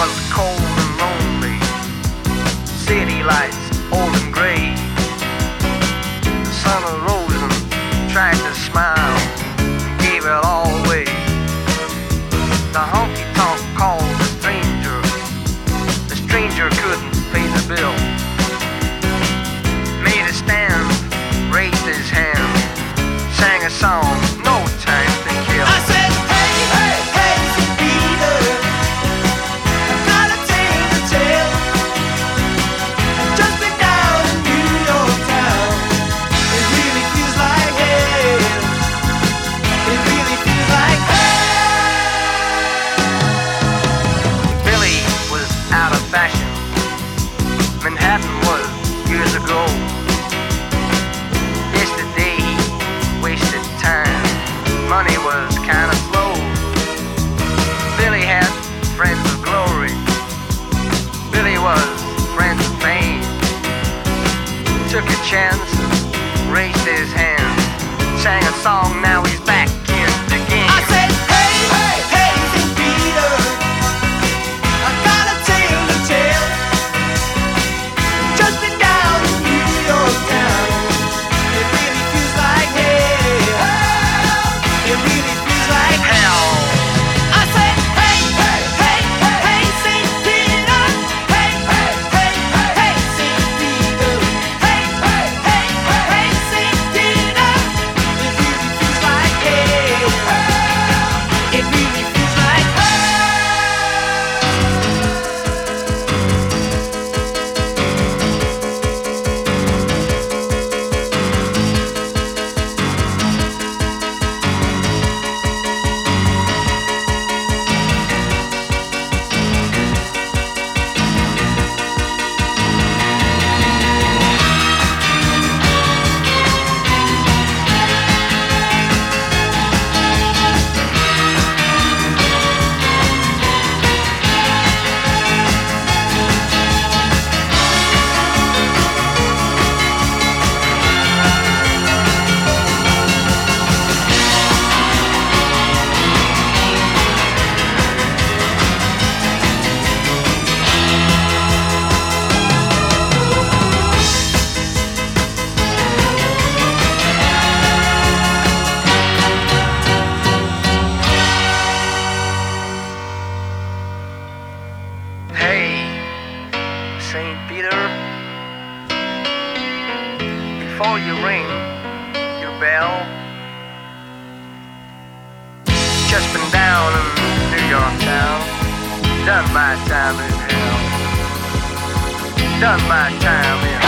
was cold and lonely. City lights, old and gray. The sun arose and tried to smile, gave it all away. The honky tonk called the stranger. The stranger couldn't pay the bill. Made a stand, raised his hand, sang a song. Chance raised his hand, sang a song, now he's back. before you ring your bell. Just been down in New York town, done my time in hell, done my time in